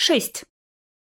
Шесть.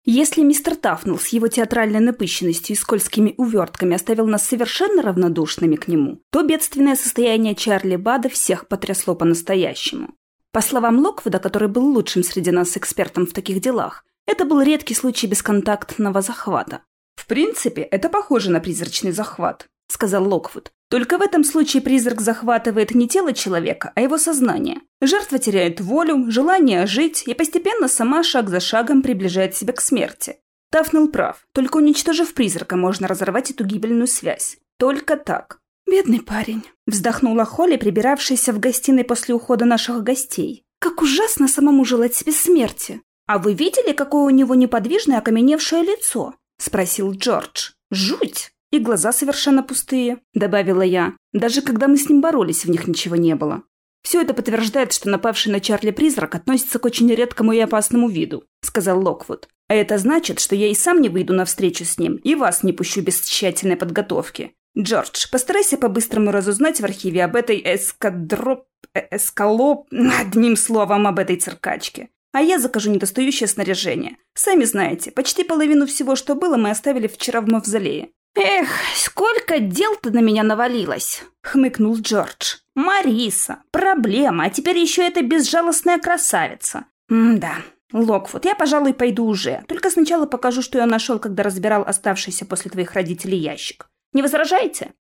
Если мистер Тафнелл с его театральной напыщенностью и скользкими увертками оставил нас совершенно равнодушными к нему, то бедственное состояние Чарли Бада всех потрясло по-настоящему. По словам Локвуда, который был лучшим среди нас экспертом в таких делах, это был редкий случай бесконтактного захвата. «В принципе, это похоже на призрачный захват», — сказал Локвуд. Только в этом случае призрак захватывает не тело человека, а его сознание. Жертва теряет волю, желание жить и постепенно сама шаг за шагом приближает себя к смерти. Тафнел прав. Только уничтожив призрака, можно разорвать эту гибельную связь. Только так. «Бедный парень», — вздохнула Холли, прибиравшаяся в гостиной после ухода наших гостей. «Как ужасно самому желать себе смерти!» «А вы видели, какое у него неподвижное окаменевшее лицо?» — спросил Джордж. «Жуть!» «И глаза совершенно пустые», — добавила я. «Даже когда мы с ним боролись, в них ничего не было». «Все это подтверждает, что напавший на Чарли призрак относится к очень редкому и опасному виду», — сказал Локвуд. «А это значит, что я и сам не выйду навстречу с ним, и вас не пущу без тщательной подготовки. Джордж, постарайся по-быстрому разузнать в архиве об этой эскадроп... Э, эскалоп... одним словом, об этой циркачке. А я закажу недостающее снаряжение. Сами знаете, почти половину всего, что было, мы оставили вчера в мавзолее. «Эх, сколько дел-то на меня навалилось!» — хмыкнул Джордж. «Мариса, проблема, а теперь еще эта безжалостная красавица. М-да, Локвуд, я, пожалуй, пойду уже. Только сначала покажу, что я нашел, когда разбирал оставшийся после твоих родителей ящик. Не возражаете?»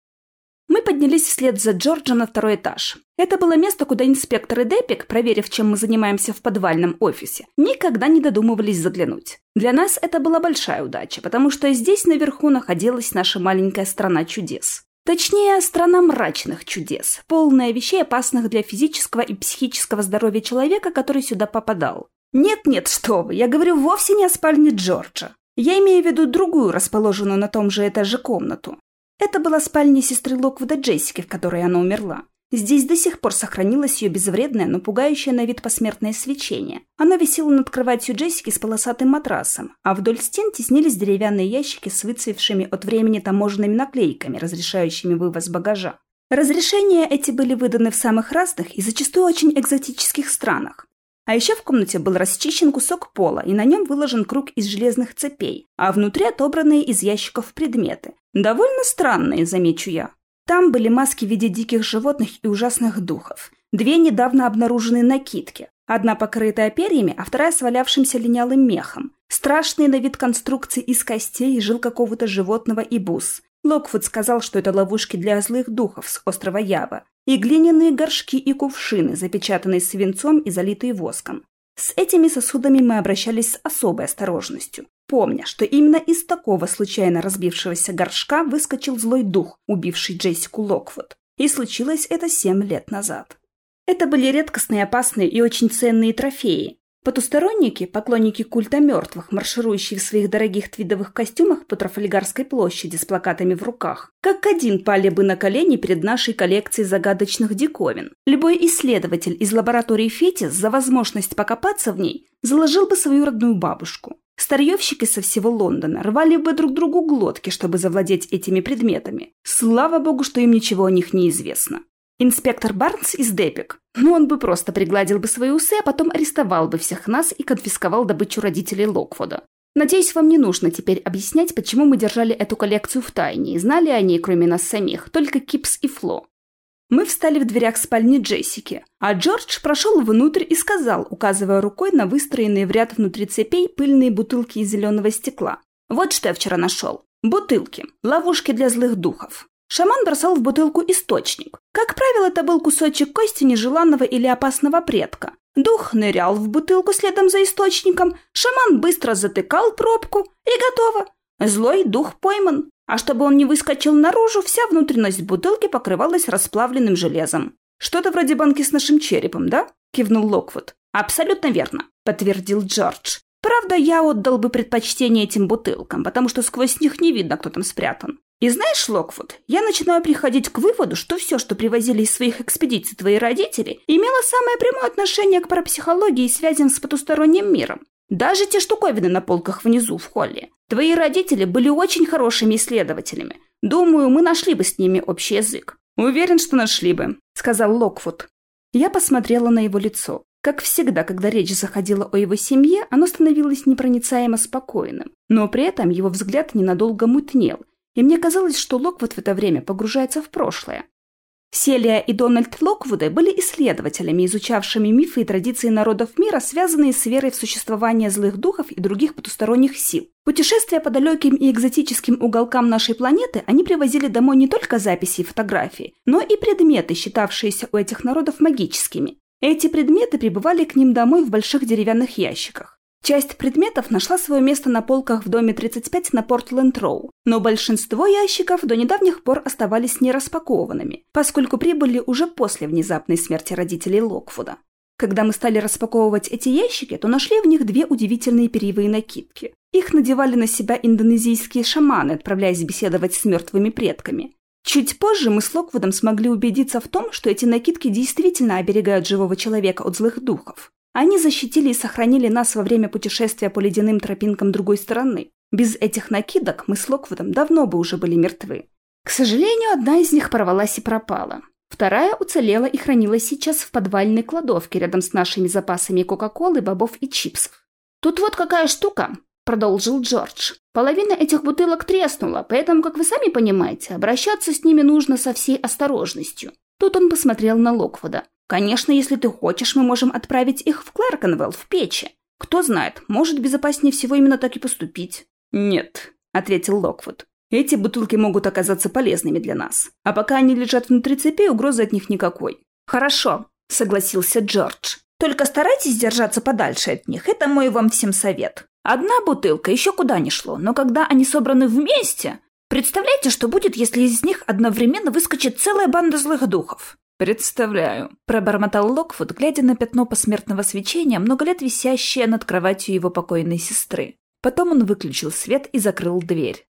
Мы поднялись вслед за Джорджа на второй этаж. Это было место, куда инспектор и Депик, проверив, чем мы занимаемся в подвальном офисе, никогда не додумывались заглянуть. Для нас это была большая удача, потому что здесь наверху находилась наша маленькая страна чудес. Точнее, страна мрачных чудес, полная вещей, опасных для физического и психического здоровья человека, который сюда попадал. Нет-нет, что вы, я говорю вовсе не о спальне Джорджа. Я имею в виду другую, расположенную на том же этаже комнату. Это была спальня сестры Локвуда Джессики, в которой она умерла. Здесь до сих пор сохранилось ее безвредное, но пугающее на вид посмертное свечение. Оно висело над кроватью Джессики с полосатым матрасом, а вдоль стен теснились деревянные ящики с выцвевшими от времени таможенными наклейками, разрешающими вывоз багажа. Разрешения эти были выданы в самых разных и зачастую очень экзотических странах. А еще в комнате был расчищен кусок пола, и на нем выложен круг из железных цепей, а внутри отобранные из ящиков предметы. Довольно странные, замечу я. Там были маски в виде диких животных и ужасных духов. Две недавно обнаруженные накидки. Одна покрытая перьями, а вторая свалявшимся линялым мехом. Страшные на вид конструкции из костей жил какого-то животного и бус. Локвуд сказал, что это ловушки для злых духов с острова Ява и глиняные горшки и кувшины, запечатанные свинцом и залитые воском. С этими сосудами мы обращались с особой осторожностью, помня, что именно из такого случайно разбившегося горшка выскочил злой дух, убивший Джессику Локвуд. И случилось это семь лет назад. Это были редкостные, опасные и очень ценные трофеи, Потусторонники, поклонники культа мертвых, марширующие в своих дорогих твидовых костюмах по Трафальгарской площади с плакатами в руках, как один пали бы на колени перед нашей коллекцией загадочных диковин. Любой исследователь из лаборатории Фетис за возможность покопаться в ней заложил бы свою родную бабушку. Старьевщики со всего Лондона рвали бы друг другу глотки, чтобы завладеть этими предметами. Слава богу, что им ничего о них не известно. Инспектор Барнс из Депик. Ну, он бы просто пригладил бы свои усы, а потом арестовал бы всех нас и конфисковал добычу родителей Локвуда. Надеюсь, вам не нужно теперь объяснять, почему мы держали эту коллекцию в тайне и знали о ней, кроме нас самих, только Кипс и Фло. Мы встали в дверях спальни Джессики, а Джордж прошел внутрь и сказал, указывая рукой на выстроенные в ряд внутри цепей пыльные бутылки из зеленого стекла. «Вот что я вчера нашел. Бутылки. Ловушки для злых духов. Шаман бросал в бутылку источник. Как правило, это был кусочек кости нежеланного или опасного предка. Дух нырял в бутылку следом за источником, шаман быстро затыкал пробку, и готово. Злой дух пойман. А чтобы он не выскочил наружу, вся внутренность бутылки покрывалась расплавленным железом. «Что-то вроде банки с нашим черепом, да?» – кивнул Локвуд. «Абсолютно верно», – подтвердил Джордж. «Правда, я отдал бы предпочтение этим бутылкам, потому что сквозь них не видно, кто там спрятан. И знаешь, Локвуд, я начинаю приходить к выводу, что все, что привозили из своих экспедиций твои родители, имело самое прямое отношение к парапсихологии и связям с потусторонним миром. Даже те штуковины на полках внизу, в холле. Твои родители были очень хорошими исследователями. Думаю, мы нашли бы с ними общий язык. Уверен, что нашли бы, сказал Локвуд. Я посмотрела на его лицо. Как всегда, когда речь заходила о его семье, оно становилось непроницаемо спокойным. Но при этом его взгляд ненадолго мутнел, и мне казалось, что Локвуд в это время погружается в прошлое. Селия и Дональд Локвуды были исследователями, изучавшими мифы и традиции народов мира, связанные с верой в существование злых духов и других потусторонних сил. Путешествия по далеким и экзотическим уголкам нашей планеты они привозили домой не только записи и фотографии, но и предметы, считавшиеся у этих народов магическими. Эти предметы прибывали к ним домой в больших деревянных ящиках. Часть предметов нашла свое место на полках в доме 35 на Портленд-Роу, но большинство ящиков до недавних пор оставались нераспакованными, поскольку прибыли уже после внезапной смерти родителей Локвуда. Когда мы стали распаковывать эти ящики, то нашли в них две удивительные перьевые накидки. Их надевали на себя индонезийские шаманы, отправляясь беседовать с мертвыми предками. Чуть позже мы с Локвудом смогли убедиться в том, что эти накидки действительно оберегают живого человека от злых духов. Они защитили и сохранили нас во время путешествия по ледяным тропинкам другой стороны. Без этих накидок мы с Локвудом давно бы уже были мертвы. К сожалению, одна из них порвалась и пропала. Вторая уцелела и хранилась сейчас в подвальной кладовке рядом с нашими запасами Кока-Колы, бобов и чипсов. «Тут вот какая штука», — продолжил Джордж. «Половина этих бутылок треснула, поэтому, как вы сами понимаете, обращаться с ними нужно со всей осторожностью». Тут он посмотрел на Локвуда. Конечно, если ты хочешь, мы можем отправить их в Клэрконвелл, в печи. Кто знает, может, безопаснее всего именно так и поступить. Нет, ответил Локвуд. Эти бутылки могут оказаться полезными для нас. А пока они лежат внутри цепи, угрозы от них никакой. Хорошо, согласился Джордж. Только старайтесь держаться подальше от них, это мой вам всем совет. Одна бутылка еще куда ни шло, но когда они собраны вместе... Представляете, что будет, если из них одновременно выскочит целая банда злых духов? «Представляю», — пробормотал Локвуд, глядя на пятно посмертного свечения, много лет висящее над кроватью его покойной сестры. Потом он выключил свет и закрыл дверь.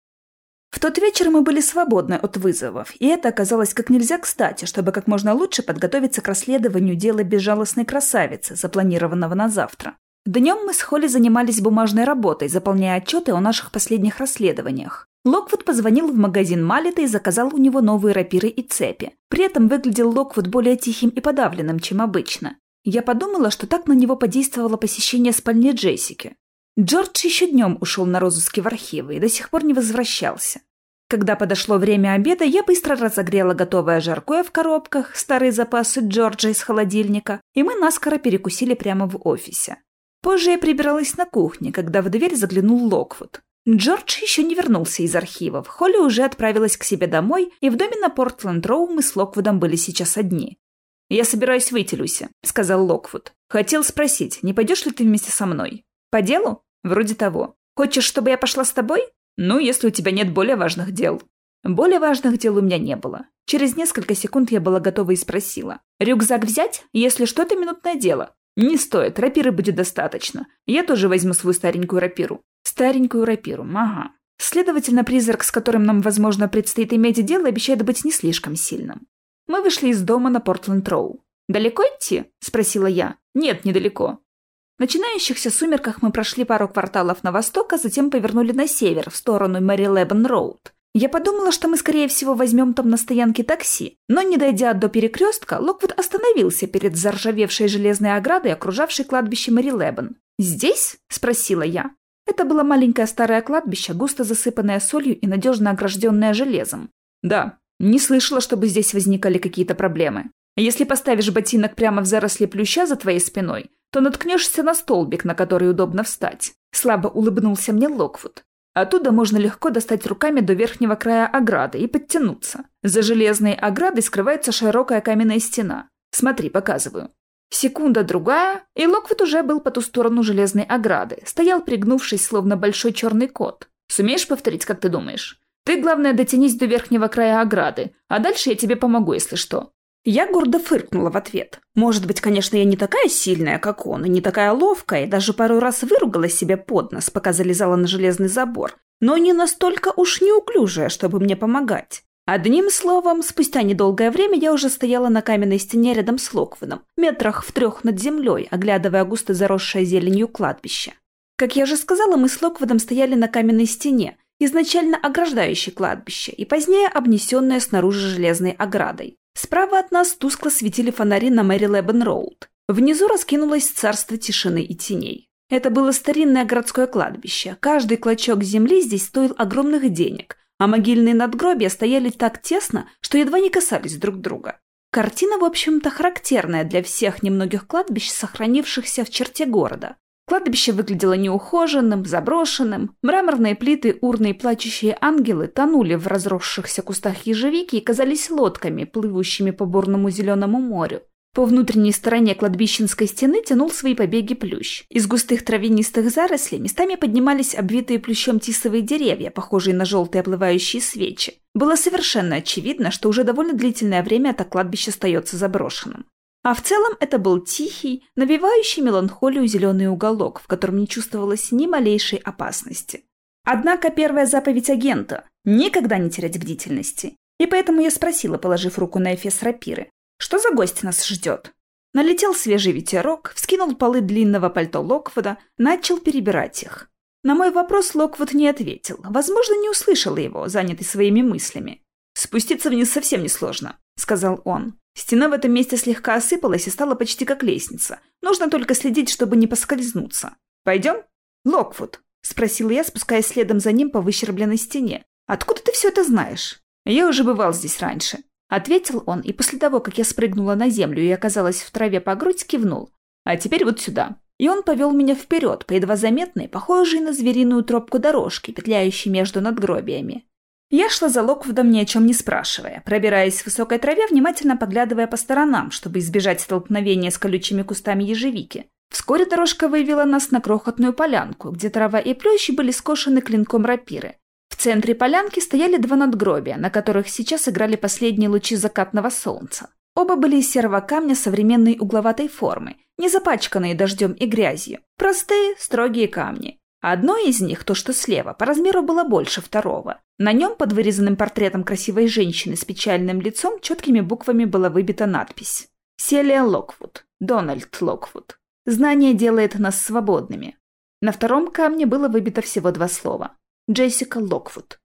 В тот вечер мы были свободны от вызовов, и это оказалось как нельзя кстати, чтобы как можно лучше подготовиться к расследованию дела безжалостной красавицы, запланированного на завтра. Днем мы с Холли занимались бумажной работой, заполняя отчеты о наших последних расследованиях. Локвуд позвонил в магазин Малета и заказал у него новые рапиры и цепи. При этом выглядел Локвуд более тихим и подавленным, чем обычно. Я подумала, что так на него подействовало посещение спальни Джессики. Джордж еще днем ушел на розыски в архивы и до сих пор не возвращался. Когда подошло время обеда, я быстро разогрела готовое жаркое в коробках, старые запасы Джорджа из холодильника, и мы наскоро перекусили прямо в офисе. Позже я прибиралась на кухне, когда в дверь заглянул Локвуд. Джордж еще не вернулся из архивов. Холли уже отправилась к себе домой, и в доме на Портленд-Роу мы с Локвудом были сейчас одни. «Я собираюсь выйти, Люся», — сказал Локвуд. «Хотел спросить, не пойдешь ли ты вместе со мной?» «По делу?» «Вроде того. Хочешь, чтобы я пошла с тобой?» «Ну, если у тебя нет более важных дел». Более важных дел у меня не было. Через несколько секунд я была готова и спросила. «Рюкзак взять? Если что, то минутное дело». «Не стоит, рапиры будет достаточно. Я тоже возьму свою старенькую рапиру». Старенькую рапиру, ага. Следовательно, призрак, с которым нам, возможно, предстоит иметь дело, обещает быть не слишком сильным. Мы вышли из дома на Портленд-Роу. «Далеко идти?» – спросила я. «Нет, недалеко». В начинающихся сумерках мы прошли пару кварталов на восток, а затем повернули на север, в сторону Мэри Лебен Роуд. Я подумала, что мы, скорее всего, возьмем там на стоянке такси, но, не дойдя до перекрестка, Локвуд остановился перед заржавевшей железной оградой, окружавшей кладбище Мэри Лебен. «Здесь?» – спросила я. Это было маленькое старое кладбище, густо засыпанное солью и надежно огражденное железом. Да, не слышала, чтобы здесь возникали какие-то проблемы. Если поставишь ботинок прямо в заросли плюща за твоей спиной, то наткнешься на столбик, на который удобно встать. Слабо улыбнулся мне Локвуд. Оттуда можно легко достать руками до верхнего края ограды и подтянуться. За железной оградой скрывается широкая каменная стена. Смотри, показываю. Секунда-другая, и Локвуд уже был по ту сторону железной ограды, стоял пригнувшись, словно большой черный кот. Сумеешь повторить, как ты думаешь? Ты, главное, дотянись до верхнего края ограды, а дальше я тебе помогу, если что. Я гордо фыркнула в ответ. Может быть, конечно, я не такая сильная, как он, и не такая ловкая, и даже пару раз выругала себе под нос, пока залезала на железный забор, но не настолько уж неуклюжая, чтобы мне помогать. Одним словом, спустя недолгое время я уже стояла на каменной стене рядом с Локвудом, метрах в трех над землей, оглядывая густо заросшее зеленью кладбище. Как я же сказала, мы с Локвудом стояли на каменной стене, изначально ограждающей кладбище и позднее обнесенное снаружи железной оградой. Справа от нас тускло светили фонари на Мэри Лебен Роуд. Внизу раскинулось царство тишины и теней. Это было старинное городское кладбище. Каждый клочок земли здесь стоил огромных денег, а могильные надгробия стояли так тесно, что едва не касались друг друга. Картина, в общем-то, характерная для всех немногих кладбищ, сохранившихся в черте города. Кладбище выглядело неухоженным, заброшенным. Мраморные плиты, урны и плачущие ангелы тонули в разросшихся кустах ежевики и казались лодками, плывущими по бурному зеленому морю. По внутренней стороне кладбищенской стены тянул свои побеги плющ. Из густых травянистых зарослей местами поднимались обвитые плющом тисовые деревья, похожие на желтые оплывающие свечи. Было совершенно очевидно, что уже довольно длительное время это кладбище остается заброшенным. А в целом это был тихий, навевающий меланхолию зеленый уголок, в котором не чувствовалось ни малейшей опасности. Однако первая заповедь агента – никогда не терять бдительности. И поэтому я спросила, положив руку на эфес рапиры, что за гость нас ждет? Налетел свежий ветерок, вскинул полы длинного пальто Локвуда, начал перебирать их. На мой вопрос Локвуд не ответил. Возможно, не услышал его, занятый своими мыслями. «Спуститься вниз совсем несложно», — сказал он. Стена в этом месте слегка осыпалась и стала почти как лестница. Нужно только следить, чтобы не поскользнуться. «Пойдем?» «Локвуд», — спросил я, спускаясь следом за ним по выщербленной стене. «Откуда ты все это знаешь?» «Я уже бывал здесь раньше. Ответил он, и после того, как я спрыгнула на землю и оказалась в траве по грудь, кивнул. А теперь вот сюда. И он повел меня вперед, по едва заметной, похожей на звериную тропку дорожки, петляющей между надгробиями. Я шла за Локвудом ни о чем не спрашивая, пробираясь в высокой траве, внимательно поглядывая по сторонам, чтобы избежать столкновения с колючими кустами ежевики. Вскоре дорожка вывела нас на крохотную полянку, где трава и плющи были скошены клинком рапиры, центре полянки стояли два надгробия, на которых сейчас играли последние лучи закатного солнца. Оба были из серого камня современной угловатой формы, не запачканные дождем и грязью. Простые, строгие камни. Одно из них, то что слева, по размеру было больше второго. На нем под вырезанным портретом красивой женщины с печальным лицом четкими буквами была выбита надпись. «Селия Локвуд. Дональд Локвуд. Знание делает нас свободными». На втором камне было выбито всего два слова. Джессика Локвуд.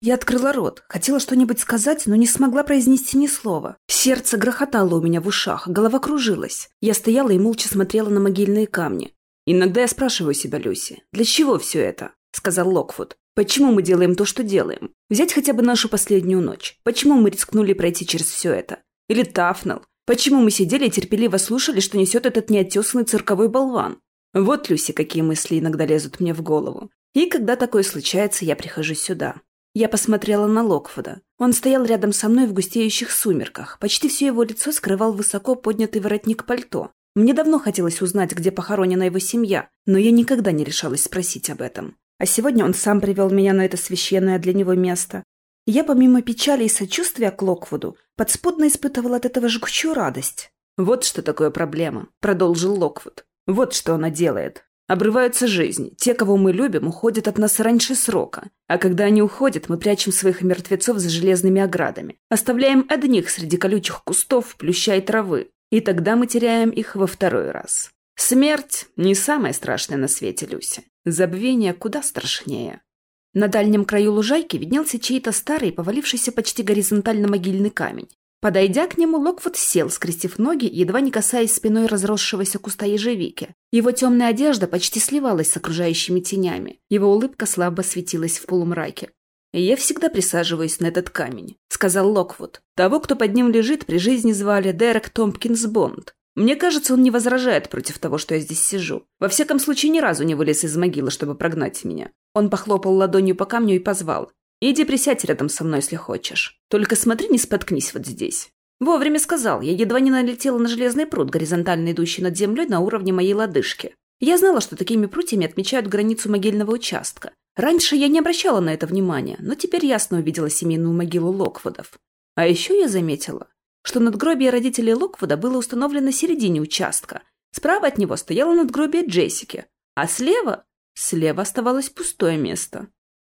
Я открыла рот, хотела что-нибудь сказать, но не смогла произнести ни слова. Сердце грохотало у меня в ушах, голова кружилась. Я стояла и молча смотрела на могильные камни. «Иногда я спрашиваю себя, Люси, для чего все это?» – сказал Локвуд. «Почему мы делаем то, что делаем? Взять хотя бы нашу последнюю ночь. Почему мы рискнули пройти через все это? Или Тафнал? Почему мы сидели и терпеливо слушали, что несет этот неотесанный цирковой болван? Вот, Люси, какие мысли иногда лезут мне в голову. И когда такое случается, я прихожу сюда. Я посмотрела на Локфуда. Он стоял рядом со мной в густеющих сумерках. Почти все его лицо скрывал высоко поднятый воротник пальто. Мне давно хотелось узнать, где похоронена его семья, но я никогда не решалась спросить об этом. А сегодня он сам привел меня на это священное для него место. Я, помимо печали и сочувствия к Локвуду, подспудно испытывала от этого жгучую радость. «Вот что такое проблема», — продолжил Локвуд. «Вот что она делает. Обрываются жизни. Те, кого мы любим, уходят от нас раньше срока. А когда они уходят, мы прячем своих мертвецов за железными оградами. Оставляем одних среди колючих кустов, плюща и травы. И тогда мы теряем их во второй раз. Смерть – не самое страшное на свете, Люся. Забвение куда страшнее. На дальнем краю лужайки виднелся чей-то старый, повалившийся почти горизонтально могильный камень. Подойдя к нему, Локвуд сел, скрестив ноги, едва не касаясь спиной разросшегося куста ежевики. Его темная одежда почти сливалась с окружающими тенями. Его улыбка слабо светилась в полумраке. «Я всегда присаживаюсь на этот камень», — сказал Локвуд. «Того, кто под ним лежит, при жизни звали Дерек Томпкинс Бонд. Мне кажется, он не возражает против того, что я здесь сижу. Во всяком случае, ни разу не вылез из могилы, чтобы прогнать меня». Он похлопал ладонью по камню и позвал. Иди присядь рядом со мной, если хочешь. Только смотри, не споткнись вот здесь. Вовремя сказал, я едва не налетела на железный пруд, горизонтально идущий над землей на уровне моей лодыжки. Я знала, что такими прутьями отмечают границу могильного участка. Раньше я не обращала на это внимания, но теперь ясно увидела семейную могилу Локвудов. А еще я заметила, что надгробие родителей Локвуда было установлено в середине участка. Справа от него стояло надгробие Джессики, а слева... Слева оставалось пустое место.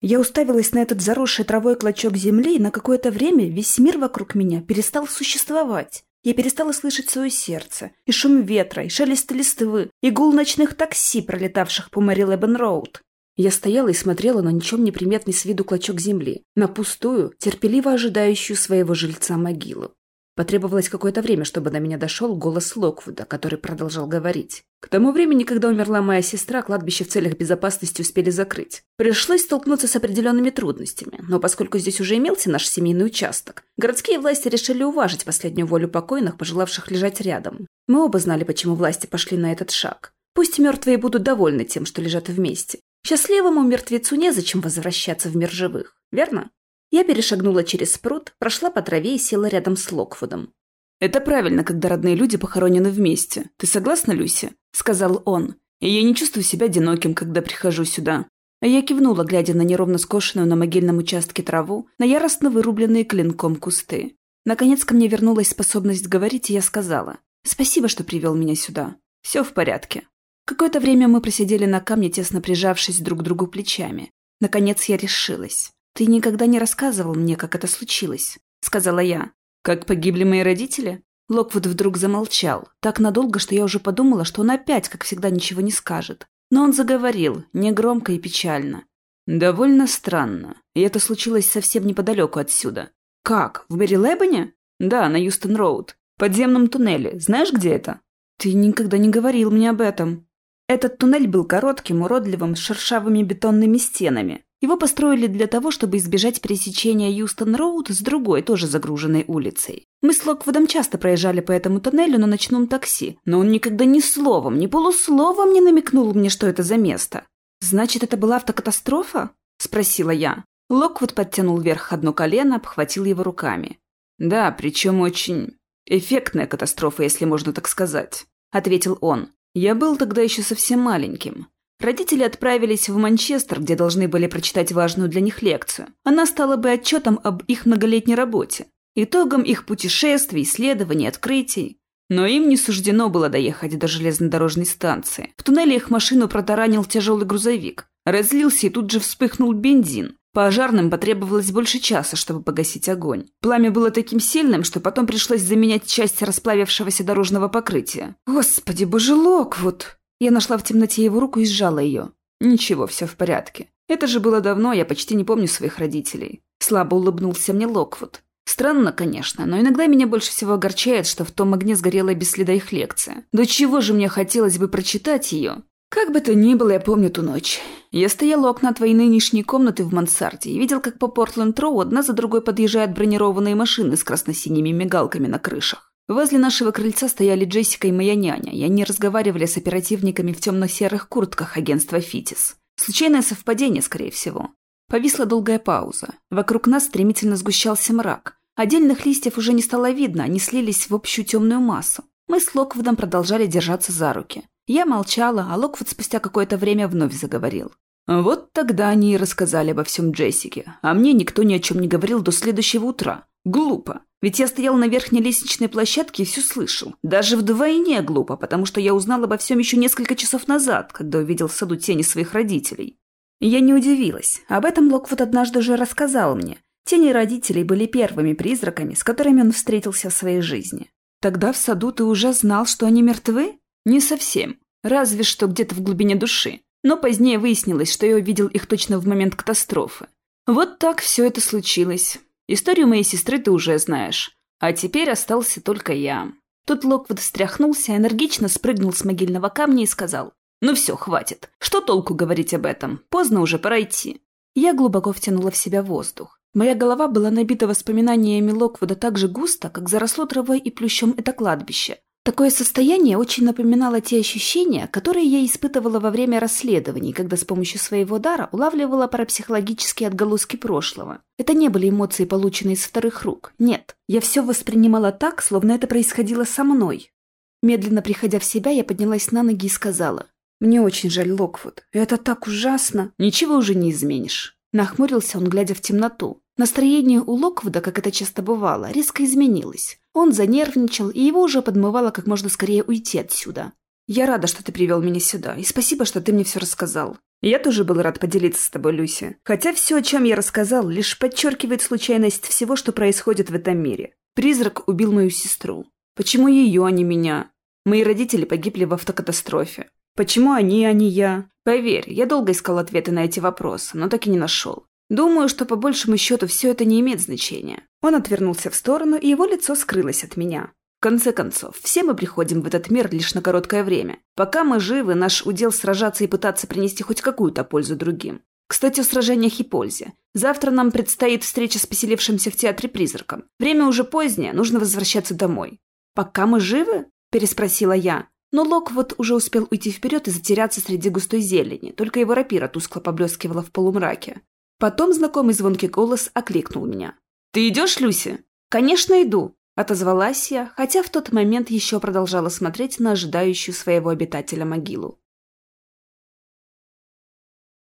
Я уставилась на этот заросший травой клочок земли, и на какое-то время весь мир вокруг меня перестал существовать. Я перестала слышать свое сердце, и шум ветра, и шелест листвы, и гул ночных такси, пролетавших по Мэри Лебен Роуд. Я стояла и смотрела на ничем не приметный с виду клочок земли, на пустую, терпеливо ожидающую своего жильца могилу. Потребовалось какое-то время, чтобы до меня дошел голос Локвуда, который продолжал говорить. К тому времени, когда умерла моя сестра, кладбище в целях безопасности успели закрыть. Пришлось столкнуться с определенными трудностями, но поскольку здесь уже имелся наш семейный участок, городские власти решили уважить последнюю волю покойных, пожелавших лежать рядом. Мы оба знали, почему власти пошли на этот шаг. Пусть мертвые будут довольны тем, что лежат вместе. Счастливому мертвецу незачем возвращаться в мир живых, верно? Я перешагнула через пруд, прошла по траве и села рядом с Локвудом. «Это правильно, когда родные люди похоронены вместе. Ты согласна, Люси?» – сказал он. «И я не чувствую себя одиноким, когда прихожу сюда». Я кивнула, глядя на неровно скошенную на могильном участке траву, на яростно вырубленные клинком кусты. Наконец ко мне вернулась способность говорить, и я сказала. «Спасибо, что привел меня сюда. Все в порядке». Какое-то время мы просидели на камне, тесно прижавшись друг к другу плечами. Наконец я решилась. «Ты никогда не рассказывал мне, как это случилось», — сказала я. «Как погибли мои родители?» Локвуд вдруг замолчал, так надолго, что я уже подумала, что он опять, как всегда, ничего не скажет. Но он заговорил, негромко и печально. «Довольно странно. И это случилось совсем неподалеку отсюда». «Как? В Берри-Лебоне?» «Да, на Юстон-Роуд. Подземном туннеле. Знаешь, где это?» «Ты никогда не говорил мне об этом». Этот туннель был коротким, уродливым, с шершавыми бетонными стенами. Его построили для того, чтобы избежать пересечения Юстон-Роуд с другой, тоже загруженной улицей. Мы с Локвудом часто проезжали по этому тоннелю на ночном такси, но он никогда ни словом, ни полусловом не намекнул мне, что это за место. «Значит, это была автокатастрофа?» – спросила я. Локвуд подтянул вверх одно колено, обхватил его руками. «Да, причем очень эффектная катастрофа, если можно так сказать», – ответил он. «Я был тогда еще совсем маленьким. Родители отправились в Манчестер, где должны были прочитать важную для них лекцию. Она стала бы отчетом об их многолетней работе, итогом их путешествий, исследований, открытий. Но им не суждено было доехать до железнодорожной станции. В туннеле их машину протаранил тяжелый грузовик. Разлился и тут же вспыхнул бензин. Пожарным потребовалось больше часа, чтобы погасить огонь. Пламя было таким сильным, что потом пришлось заменять часть расплавившегося дорожного покрытия. «Господи, боже, Локвуд!» Я нашла в темноте его руку и сжала ее. Ничего, все в порядке. Это же было давно, я почти не помню своих родителей. Слабо улыбнулся мне Локвуд. Странно, конечно, но иногда меня больше всего огорчает, что в том огне сгорела без следа их лекция. До чего же мне хотелось бы прочитать ее? Как бы то ни было, я помню ту ночь. Я стоял у окна твоей нынешней комнаты в мансарде и видел, как по Портленд-Роу одна за другой подъезжают бронированные машины с красно-синими мигалками на крышах. Возле нашего крыльца стояли Джессика и моя няня, и они разговаривали с оперативниками в темно-серых куртках агентства «Фитис». Случайное совпадение, скорее всего. Повисла долгая пауза. Вокруг нас стремительно сгущался мрак. Отдельных листьев уже не стало видно, они слились в общую темную массу. Мы с Локвудом продолжали держаться за руки. Я молчала, а Локвуд спустя какое-то время вновь заговорил. Вот тогда они и рассказали обо всем Джессике, а мне никто ни о чем не говорил до следующего утра. Глупо. Ведь я стоял на верхней лестничной площадке и все слышал. Даже вдвойне глупо, потому что я узнал обо всем еще несколько часов назад, когда увидел в саду тени своих родителей. я не удивилась. Об этом Локвуд однажды уже рассказал мне. Тени родителей были первыми призраками, с которыми он встретился в своей жизни. Тогда в саду ты уже знал, что они мертвы? Не совсем. Разве что где-то в глубине души. Но позднее выяснилось, что я увидел их точно в момент катастрофы. Вот так все это случилось. Историю моей сестры ты уже знаешь. А теперь остался только я». Тут Локвуд встряхнулся, энергично спрыгнул с могильного камня и сказал. «Ну все, хватит. Что толку говорить об этом? Поздно уже, пора идти». Я глубоко втянула в себя воздух. Моя голова была набита воспоминаниями Локвуда так же густо, как заросло травой и плющом это кладбище. Такое состояние очень напоминало те ощущения, которые я испытывала во время расследований, когда с помощью своего дара улавливала парапсихологические отголоски прошлого. Это не были эмоции, полученные из вторых рук. Нет, я все воспринимала так, словно это происходило со мной. Медленно приходя в себя, я поднялась на ноги и сказала. «Мне очень жаль, Локвуд. Это так ужасно. Ничего уже не изменишь». Нахмурился он, глядя в темноту. Настроение у Локвуда, как это часто бывало, резко изменилось. Он занервничал, и его уже подмывало как можно скорее уйти отсюда. «Я рада, что ты привел меня сюда, и спасибо, что ты мне все рассказал. Я тоже был рад поделиться с тобой, Люси. Хотя все, о чем я рассказал, лишь подчеркивает случайность всего, что происходит в этом мире. Призрак убил мою сестру. Почему ее, а не меня? Мои родители погибли в автокатастрофе. Почему они, а не я? Поверь, я долго искал ответы на эти вопросы, но так и не нашел. Думаю, что по большему счету все это не имеет значения. Он отвернулся в сторону, и его лицо скрылось от меня. В конце концов, все мы приходим в этот мир лишь на короткое время. Пока мы живы, наш удел сражаться и пытаться принести хоть какую-то пользу другим. Кстати, о сражениях и пользе. Завтра нам предстоит встреча с поселившимся в театре призраком. Время уже позднее, нужно возвращаться домой. «Пока мы живы?» – переспросила я. Но Локвуд уже успел уйти вперед и затеряться среди густой зелени, только его рапира тускло поблескивала в полумраке. Потом знакомый звонкий голос окликнул меня. «Ты идешь, Люси?» «Конечно, иду», — отозвалась я, хотя в тот момент еще продолжала смотреть на ожидающую своего обитателя могилу.